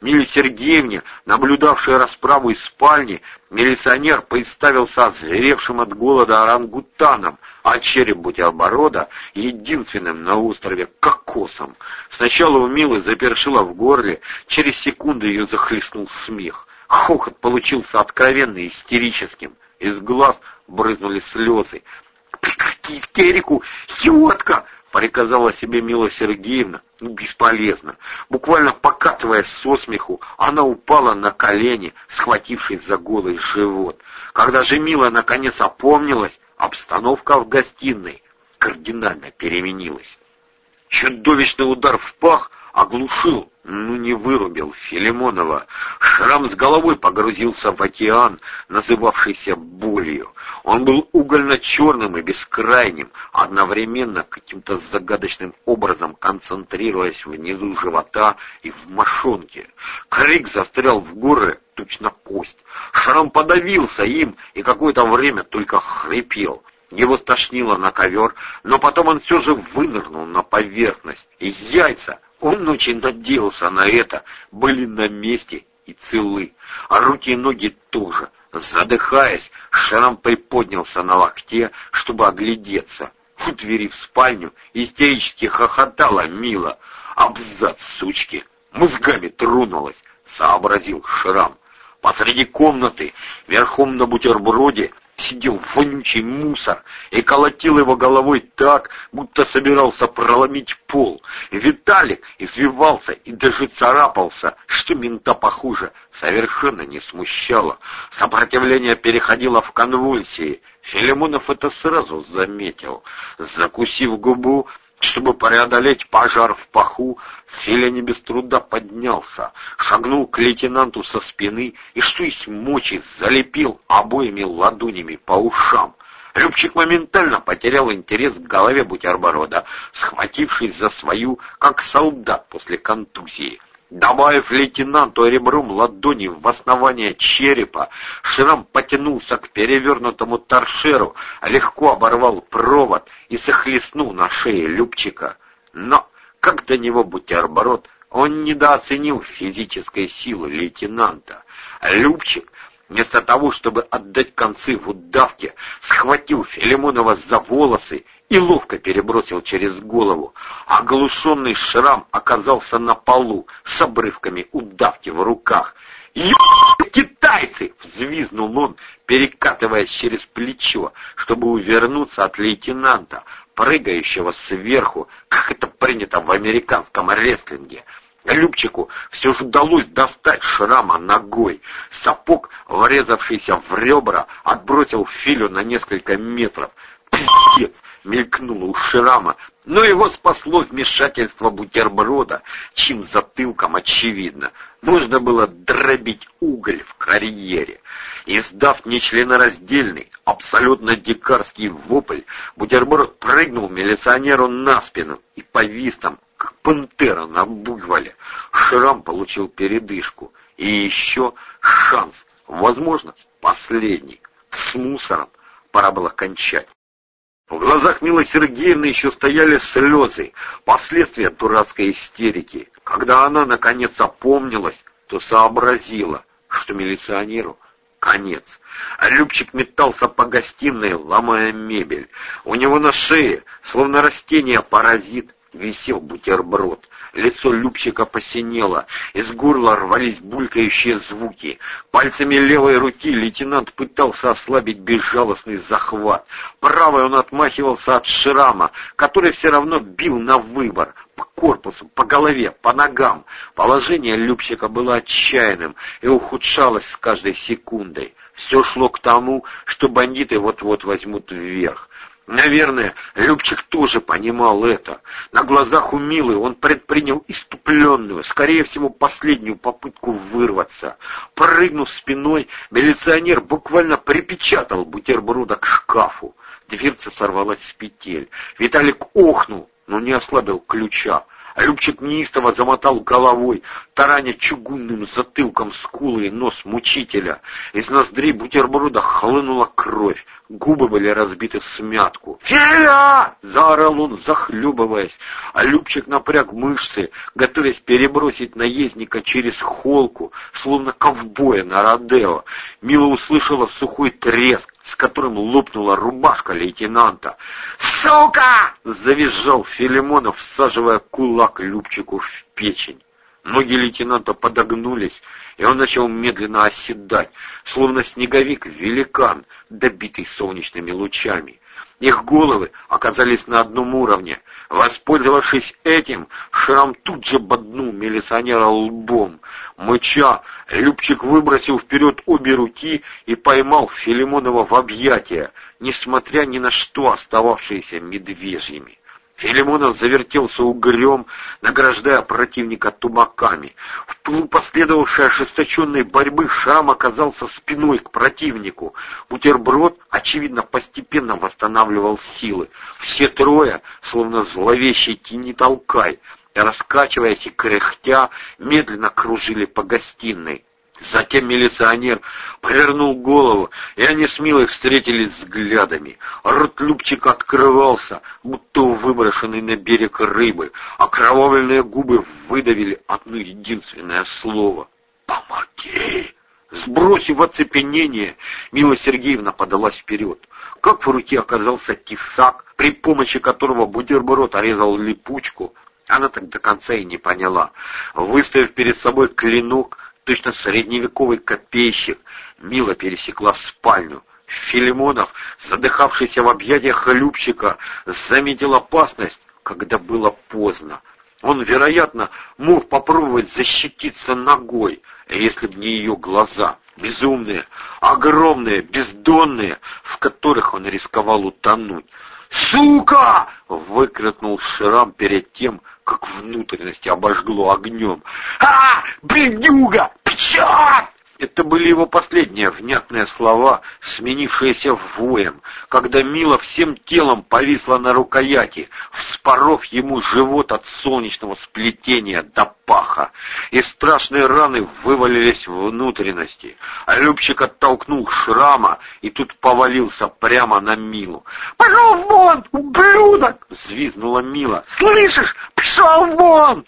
Миле Сергеевне, наблюдавшей расправу из спальни, милиционер представился озверевшим от голода орангутаном, а череп бутерброда — единственным на острове кокосом. Сначала у Милы запершило в горле, через секунду ее захлестнул смех. Хохот получился откровенно истерическим. Из глаз брызнули слезы. «Прекрати истерику, идиотка!» — приказала себе Мила Сергеевна. Ну, бесполезно. Буквально покатываясь со смеху, она упала на колени, схватившись за голый живот. Когда же Мила наконец опомнилась, обстановка в гостиной кардинально переменилась. Чудовищный удар в пах оглушил, ну не вырубил Филимонова. Шрам с головой погрузился в океан, называвшийся болью. Он был угольно-черным и бескрайним, одновременно каким-то загадочным образом концентрируясь внизу живота и в мошонке. Крик застрял в горле, точно кость. Шрам подавился им и какое-то время только хрипел. Его стошнило на ковер, но потом он все же вынырнул на поверхность. И яйца, он очень надеялся на это, были на месте и целы, а руки и ноги тоже. Задыхаясь, Шрам приподнялся на локте, чтобы оглядеться. У двери в спальню истерически хохотала Мила. «Абзац, сучки! Мозгами тронулась!» — сообразил Шрам. Посреди комнаты, верхом на бутерброде, сидел вонючий мусор и колотил его головой так, будто собирался проломить пол. Виталик извивался и даже царапался, что мента похуже совершенно не смущало. Сопротивление переходило в конвульсии. Филимонов это сразу заметил. Закусив губу, чтобы преодолеть пожар в паху, Филя без труда поднялся, шагнул к лейтенанту со спины и, что есть мочи, залепил обоими ладонями по ушам. Любчик моментально потерял интерес к голове бутерброда, схватившись за свою, как солдат после контузии. Добавив лейтенанту ребром ладони в основание черепа, Шрам потянулся к перевернутому торшеру, легко оборвал провод и захлестнул на шее Любчика. Но, как до него бутерброд, он недооценил физической силы лейтенанта. Любчик Вместо того, чтобы отдать концы в удавке, схватил Филимонова за волосы и ловко перебросил через голову. Оглушенный шрам оказался на полу с обрывками удавки в руках. «Ё, китайцы!» — взвизнул он, перекатываясь через плечо, чтобы увернуться от лейтенанта, прыгающего сверху, как это принято в американском рестлинге. Любчику все же удалось достать шрама ногой. Сапог, врезавшийся в ребра, отбросил Филю на несколько метров. «Пиздец!» — мелькнуло у шрама, но его спасло вмешательство бутерброда, чьим затылком очевидно. Нужно было дробить уголь в карьере. Издав нечленораздельный, абсолютно дикарский вопль, бутерброд прыгнул милиционеру на спину и повис там, как пантера на буйволе. Шрам получил передышку. И еще шанс, возможно, последний. С мусором пора было кончать. В глазах Милы Сергеевны еще стояли слезы, последствия дурацкой истерики. Когда она, наконец, опомнилась, то сообразила, что милиционеру конец. А Любчик метался по гостиной, ломая мебель. У него на шее, словно растение-паразит, висел бутерброд. Лицо Любчика посинело, из горла рвались булькающие звуки. Пальцами левой руки лейтенант пытался ослабить безжалостный захват. Правой он отмахивался от шрама, который все равно бил на выбор, по корпусу, по голове, по ногам. Положение Любчика было отчаянным и ухудшалось с каждой секундой. Все шло к тому, что бандиты вот-вот возьмут вверх. Наверное, Любчик тоже понимал это. На глазах у Милы он предпринял иступленную, скорее всего, последнюю попытку вырваться. Прыгнув спиной, милиционер буквально припечатал бутерброда к шкафу. Дверца сорвалась с петель. Виталик охнул, но не ослабил ключа. Любчик неистово замотал головой, тараня чугунным затылком скулы и нос мучителя. Из ноздрей бутерброда хлынула кровь, губы были разбиты в смятку. «Филя!» — заорал он, захлебываясь. А Любчик напряг мышцы, готовясь перебросить наездника через холку, словно ковбоя на Родео. Мила услышала сухой треск, с которым лопнула рубашка лейтенанта. «Сука!» — завизжал Филимонов, всаживая кулак Любчику в печень. Ноги лейтенанта подогнулись, и он начал медленно оседать, словно снеговик-великан, добитый солнечными лучами. Их головы оказались на одном уровне. Воспользовавшись этим, Шрам тут же боднул милиционера лбом. Мыча, Любчик выбросил вперед обе руки и поймал Филимонова в объятия, несмотря ни на что остававшиеся медвежьими. Филимонов завертелся угрем, награждая противника тумаками. В пылу последовавшей ожесточенной борьбы Шам оказался спиной к противнику. Бутерброд, очевидно, постепенно восстанавливал силы. Все трое, словно зловещий тени толкай, раскачиваясь и кряхтя, медленно кружили по гостиной. Затем милиционер повернул голову, и они с Милой встретились взглядами. Рот Любчика открывался, будто выброшенный на берег рыбы, а кровавленные губы выдавили одно единственное слово «Помоги!». Сбросив оцепенение, Мила Сергеевна подалась вперед. Как в руке оказался тесак, при помощи которого бутерброд орезал липучку, она так до конца и не поняла. Выставив перед собой клинок, точно средневековый копейщик, мило пересекла спальню. Филимонов, задыхавшийся в объятиях Любчика, заметил опасность, когда было поздно. Он, вероятно, мог попробовать защититься ногой, если б не ее глаза, безумные, огромные, бездонные, в которых он рисковал утонуть. «Сука!» — выкрикнул Шрам перед тем, как внутренности обожгло огнем. «А, бледюга! Черт!» Это были его последние внятные слова, сменившиеся воем, когда Мила всем телом повисла на рукояти, вспоров ему живот от солнечного сплетения до паха, и страшные раны вывалились в внутренности. А Любчик оттолкнул шрама, и тут повалился прямо на Милу. «Пошел вон, ублюдок!» — взвизгнула Мила. «Слышишь? Пошел вон!»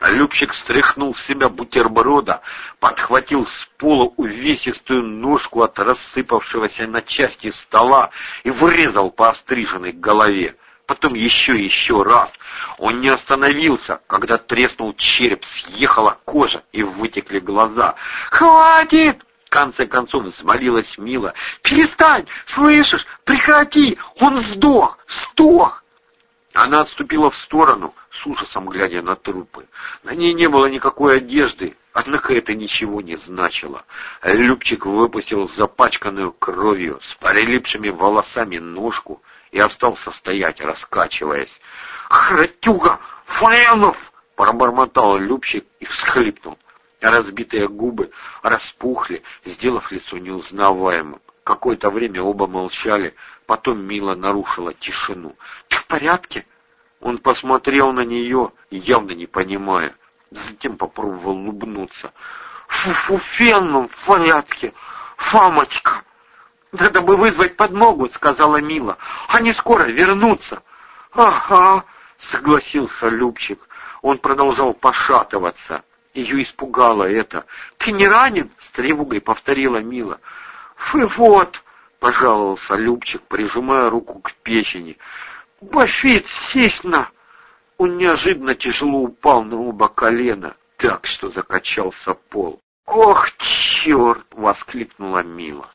Любчик стряхнул с себя бутерброда, подхватил с пола увесистую ножку от рассыпавшегося на части стола и врезал по остриженной голове. Потом еще и еще раз. Он не остановился, когда треснул череп, съехала кожа и вытекли глаза. «Хватит!» В конце концов взмолилась Мила. «Перестань! Слышишь? Прекрати! Он сдох! Сдох!» Она отступила в сторону, с ужасом глядя на трупы. На ней не было никакой одежды, однако это ничего не значило. Любчик выпустил запачканную кровью, с прилипшими волосами ножку и остался стоять, раскачиваясь. «Хратюга! Фленов!» — пробормотал Любчик и всхлипнул. Разбитые губы распухли, сделав лицо неузнаваемым. Какое-то время оба молчали, потом Мила нарушила тишину. «Ты в порядке?» Он посмотрел на нее, явно не понимая. Затем попробовал улыбнуться. «Фу-фу, фенном в порядке! Фамочка!» «Надо бы вызвать подмогу», — сказала Мила. «Они скоро вернутся». «Ага», — согласился Любчик. Он продолжал пошатываться. Ее испугало это. «Ты не ранен?» — с тревогой повторила Мила. «Вы вот!» — пожаловался Любчик, прижимая руку к печени. «Бафит, сесть на...» Он неожиданно тяжело упал на оба колена, так что закачался пол. «Ох, черт!» — воскликнула Мила.